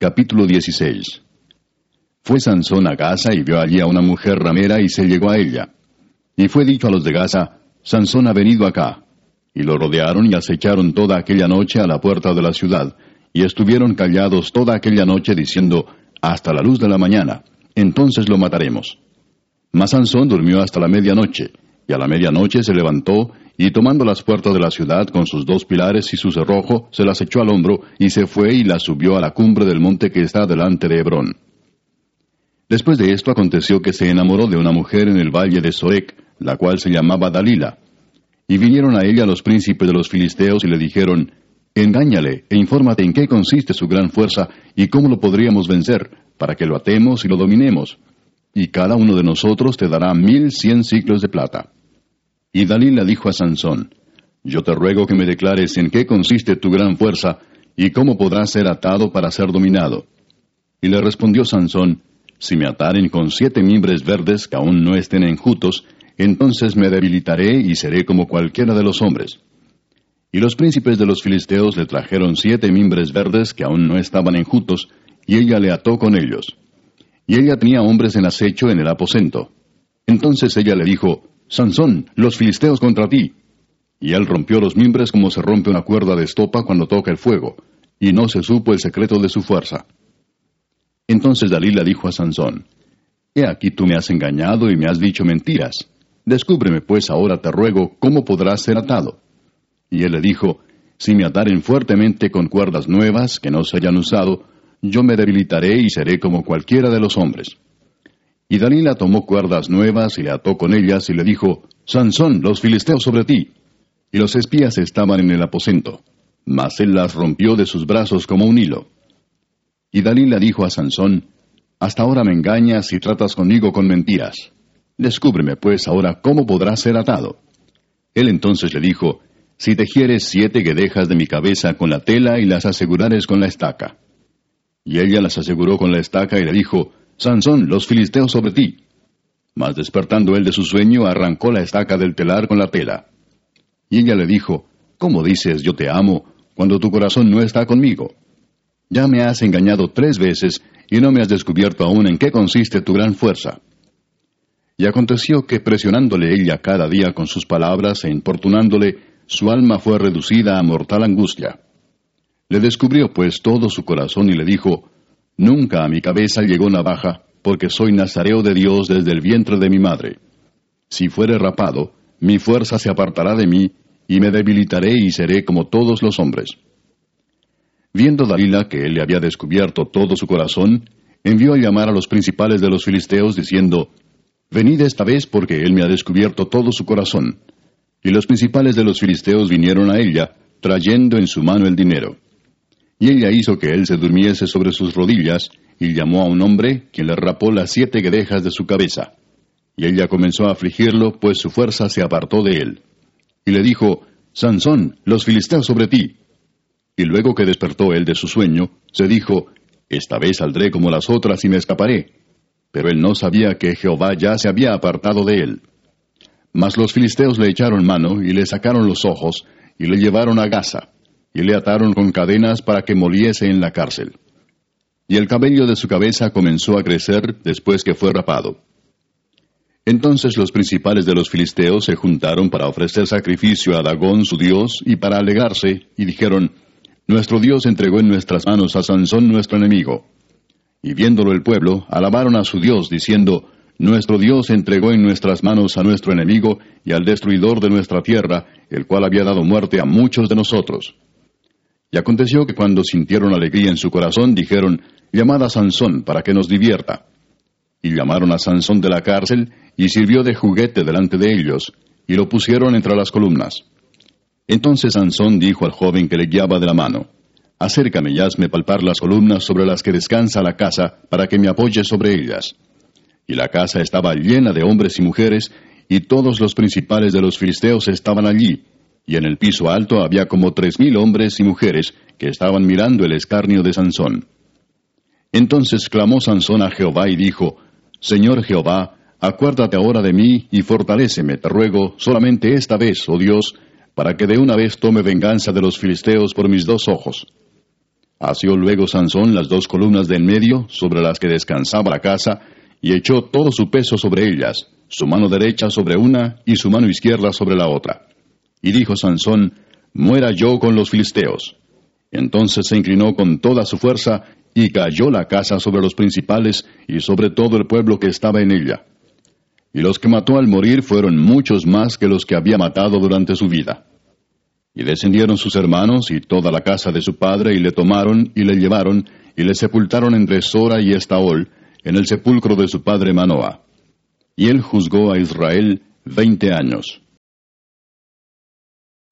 Capítulo 16 Fue Sansón a Gaza y vio allí a una mujer ramera y se llegó a ella. Y fue dicho a los de Gaza, Sansón ha venido acá. Y lo rodearon y acecharon toda aquella noche a la puerta de la ciudad, y estuvieron callados toda aquella noche diciendo, hasta la luz de la mañana, entonces lo mataremos. Mas Sansón durmió hasta la medianoche, y a la medianoche se levantó, y tomando las puertas de la ciudad con sus dos pilares y su cerrojo, se las echó al hombro, y se fue y las subió a la cumbre del monte que está delante de Hebrón. Después de esto aconteció que se enamoró de una mujer en el valle de Sorek, la cual se llamaba Dalila. Y vinieron a ella los príncipes de los filisteos y le dijeron, Engáñale e infórmate en qué consiste su gran fuerza y cómo lo podríamos vencer, para que lo atemos y lo dominemos. Y cada uno de nosotros te dará mil cien ciclos de plata. Y Dalila dijo a Sansón, Yo te ruego que me declares en qué consiste tu gran fuerza y cómo podrás ser atado para ser dominado. Y le respondió Sansón, Si me ataren con siete mimbres verdes que aún no estén enjutos, entonces me debilitaré y seré como cualquiera de los hombres. Y los príncipes de los filisteos le trajeron siete mimbres verdes que aún no estaban enjutos, y ella le ató con ellos. Y ella tenía hombres en acecho en el aposento. Entonces ella le dijo, Sansón, los filisteos contra ti. Y él rompió los mimbres como se rompe una cuerda de estopa cuando toca el fuego, y no se supo el secreto de su fuerza. Entonces Dalila dijo a Sansón, He aquí tú me has engañado y me has dicho mentiras. Descúbreme pues ahora te ruego cómo podrás ser atado. Y él le dijo, Si me ataren fuertemente con cuerdas nuevas que no se hayan usado, yo me debilitaré y seré como cualquiera de los hombres. Y Dalila tomó cuerdas nuevas y le ató con ellas y le dijo, Sansón, los filisteos sobre ti. Y los espías estaban en el aposento, mas él las rompió de sus brazos como un hilo. Y Dalila dijo a Sansón, Hasta ahora me engañas y tratas conmigo con mentiras. Descúbreme pues ahora cómo podrás ser atado. Él entonces le dijo, Si tejieres siete guedejas de mi cabeza con la tela y las asegurares con la estaca. Y ella las aseguró con la estaca y le dijo, Sansón, los filisteos sobre ti. Mas despertando él de su sueño, arrancó la estaca del telar con la tela. Y ella le dijo, ¿Cómo dices yo te amo cuando tu corazón no está conmigo? Ya me has engañado tres veces y no me has descubierto aún en qué consiste tu gran fuerza. Y aconteció que presionándole ella cada día con sus palabras e importunándole, su alma fue reducida a mortal angustia. Le descubrió pues todo su corazón y le dijo, Nunca a mi cabeza llegó navaja, porque soy nazareo de Dios desde el vientre de mi madre. Si fuere rapado, mi fuerza se apartará de mí, y me debilitaré y seré como todos los hombres. Viendo Dalila que él le había descubierto todo su corazón, envió a llamar a los principales de los filisteos, diciendo, Venid esta vez porque él me ha descubierto todo su corazón. Y los principales de los filisteos vinieron a ella, trayendo en su mano el dinero. Y ella hizo que él se durmiese sobre sus rodillas, y llamó a un hombre, quien le rapó las siete guedejas de su cabeza. Y ella comenzó a afligirlo, pues su fuerza se apartó de él. Y le dijo, Sansón, los filisteos sobre ti. Y luego que despertó él de su sueño, se dijo, Esta vez saldré como las otras y me escaparé. Pero él no sabía que Jehová ya se había apartado de él. Mas los filisteos le echaron mano y le sacaron los ojos y le llevaron a Gaza y le ataron con cadenas para que moliese en la cárcel. Y el cabello de su cabeza comenzó a crecer después que fue rapado. Entonces los principales de los filisteos se juntaron para ofrecer sacrificio a Dagón su dios y para alegarse, y dijeron, Nuestro dios entregó en nuestras manos a Sansón nuestro enemigo. Y viéndolo el pueblo, alabaron a su dios, diciendo, Nuestro Dios entregó en nuestras manos a nuestro enemigo y al destruidor de nuestra tierra, el cual había dado muerte a muchos de nosotros. Y aconteció que cuando sintieron alegría en su corazón, dijeron, Llamad a Sansón para que nos divierta. Y llamaron a Sansón de la cárcel, y sirvió de juguete delante de ellos, y lo pusieron entre las columnas. Entonces Sansón dijo al joven que le guiaba de la mano, Acércame y hazme palpar las columnas sobre las que descansa la casa, para que me apoye sobre ellas. Y la casa estaba llena de hombres y mujeres, y todos los principales de los filisteos estaban allí, y en el piso alto había como tres mil hombres y mujeres que estaban mirando el escarnio de Sansón. Entonces clamó Sansón a Jehová y dijo, Señor Jehová, acuérdate ahora de mí y fortaléceme, te ruego, solamente esta vez, oh Dios, para que de una vez tome venganza de los filisteos por mis dos ojos. Asió luego Sansón las dos columnas del medio sobre las que descansaba la casa, y echó todo su peso sobre ellas, su mano derecha sobre una y su mano izquierda sobre la otra. Y dijo Sansón, Muera yo con los filisteos. Entonces se inclinó con toda su fuerza, y cayó la casa sobre los principales y sobre todo el pueblo que estaba en ella. Y los que mató al morir fueron muchos más que los que había matado durante su vida. Y descendieron sus hermanos y toda la casa de su padre, y le tomaron y le llevaron, y le sepultaron entre Sora y Estaol, en el sepulcro de su padre Manoah. Y él juzgó a Israel veinte años.